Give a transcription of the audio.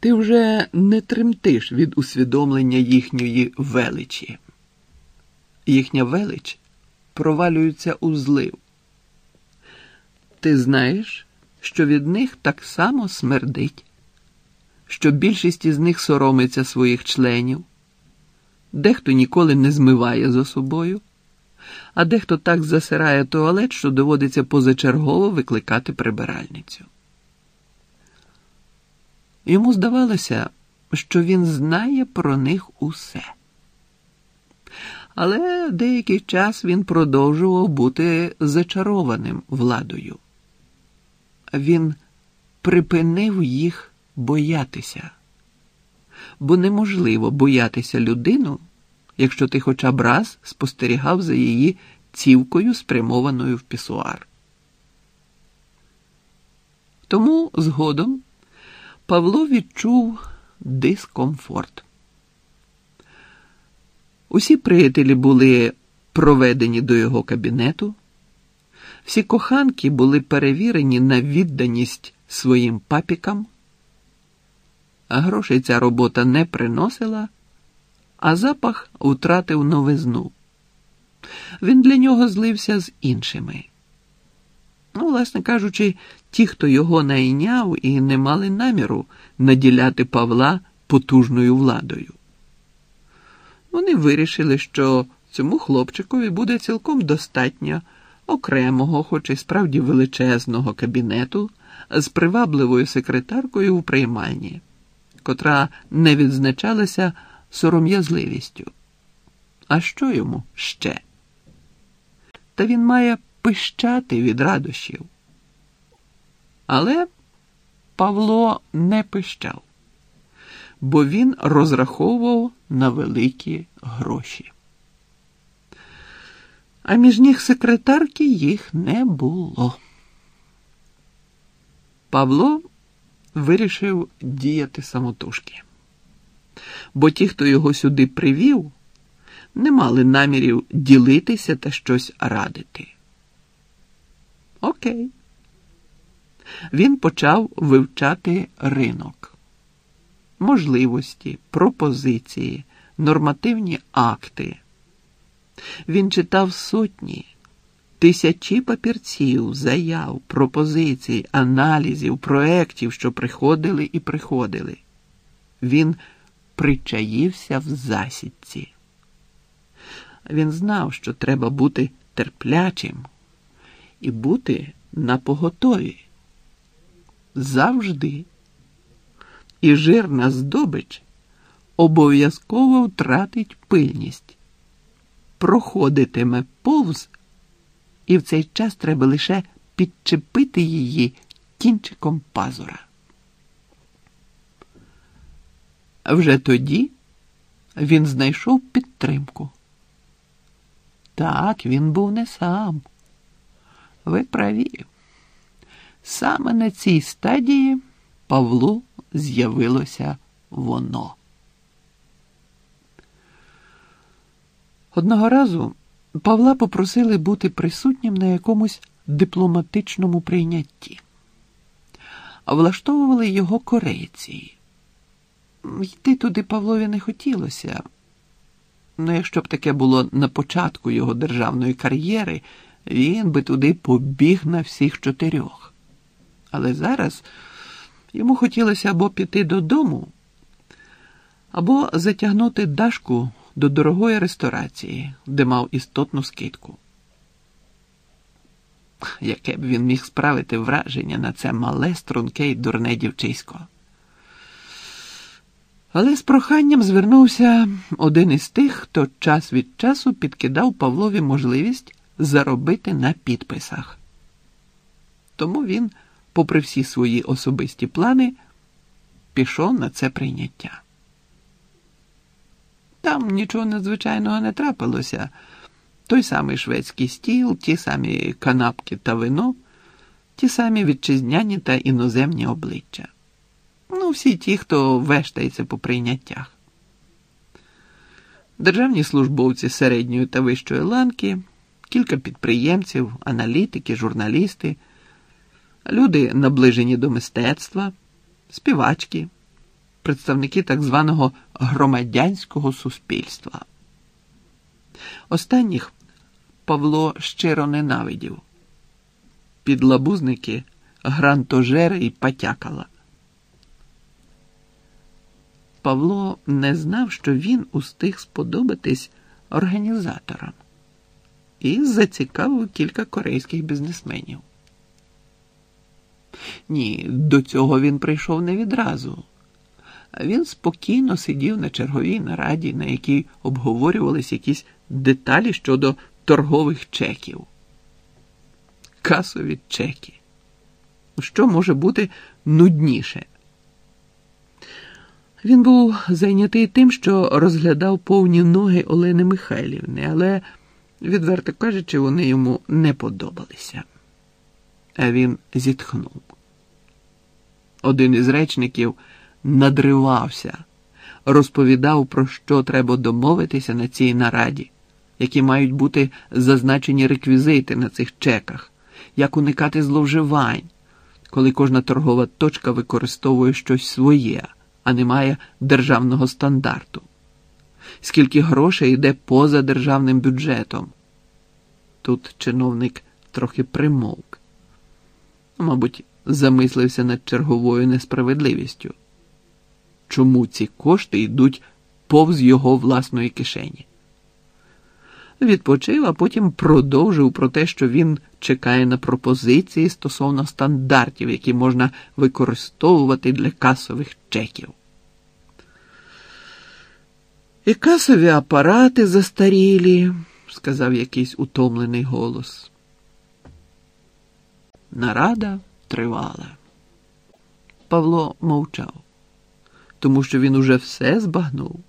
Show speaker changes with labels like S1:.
S1: Ти вже не тремтиш від усвідомлення їхньої величі. Їхня велич провалюється у злив. Ти знаєш, що від них так само смердить, що більшість із них соромиться своїх членів, дехто ніколи не змиває за собою, а дехто так засирає туалет, що доводиться позачергово викликати прибиральницю. Йому здавалося, що він знає про них усе. Але деякий час він продовжував бути зачарованим владою. Він припинив їх боятися, бо неможливо боятися людину, якщо ти хоча б раз спостерігав за її цівкою, спрямованою в пісуар. Тому згодом Павло відчув дискомфорт. Усі приятелі були проведені до його кабінету, всі коханки були перевірені на відданість своїм папікам, а грошей ця робота не приносила, а запах втратив новизну. Він для нього злився з іншими. Ну, власне кажучи, ті, хто його найняв і не мали наміру наділяти Павла потужною владою. Вони вирішили, що цьому хлопчикові буде цілком достатньо окремого, хоч і справді величезного кабінету з привабливою секретаркою в приймальні, котра не відзначалася сором'язливістю. А що йому ще? Та він має пищати від радощів. Але Павло не пищав, бо він розраховував на великі гроші. А між ніг секретарки їх не було. Павло вирішив діяти самотужки, бо ті, хто його сюди привів, не мали намірів ділитися та щось радити. Окей. Він почав вивчати ринок, можливості, пропозиції, нормативні акти. Він читав сотні, тисячі папірців, заяв, пропозицій, аналізів, проєктів, що приходили і приходили. Він причаївся в засідці. Він знав, що треба бути терплячим і бути на поготові. Завжди. І жирна здобич обов'язково втратить пильність, проходитиме повз, і в цей час треба лише підчепити її кінчиком пазура. Вже тоді він знайшов підтримку. Так, він був не сам. Ви праві. Саме на цій стадії Павлу з'явилося воно. Одного разу Павла попросили бути присутнім на якомусь дипломатичному прийнятті, а влаштовували його корейці. Йти туди Павлові не хотілося. Ну, якщо б таке було на початку його державної кар'єри, він би туди побіг на всіх чотирьох. Але зараз йому хотілося або піти додому, або затягнути Дашку до дорогої ресторації, де мав істотну скидку. Яке б він міг справити враження на це мале, струнке й дурне дівчисько. Але з проханням звернувся один із тих, хто час від часу підкидав Павлові можливість заробити на підписах. Тому він, попри всі свої особисті плани, пішов на це прийняття. Там нічого надзвичайного не трапилося. Той самий шведський стіл, ті самі канапки та вино, ті самі вітчизняні та іноземні обличчя. Ну, всі ті, хто вештається по прийняттях. Державні службовці середньої та вищої ланки, кілька підприємців, аналітики, журналісти, люди, наближені до мистецтва, співачки, представники так званого громадянського суспільства. Останніх Павло щиро ненавидів. Підлабузники, грантожери і патякала. Павло не знав, що він устиг сподобатись організаторам і зацікавив кілька корейських бізнесменів. Ні, до цього він прийшов не відразу. Він спокійно сидів на черговій нараді, на якій обговорювались якісь деталі щодо торгових чеків. Касові чеки. Що може бути нудніше? Він був зайнятий тим, що розглядав повні ноги Олени Михайлівни, але, відверто кажучи, вони йому не подобалися. А він зітхнув. Один із речників надривався, розповідав, про що треба домовитися на цій нараді, які мають бути зазначені реквізити на цих чеках, як уникати зловживань, коли кожна торгова точка використовує щось своє, а не має державного стандарту. Скільки грошей йде поза державним бюджетом. Тут чиновник трохи примовк. Мабуть, замислився над черговою несправедливістю. Чому ці кошти йдуть повз його власної кишені? Відпочив, а потім продовжив про те, що він чекає на пропозиції стосовно стандартів, які можна використовувати для касових чеків. І касові апарати застарілі, сказав якийсь утомлений голос. Нарада тривала. Павло мовчав, тому що він уже все збагнув.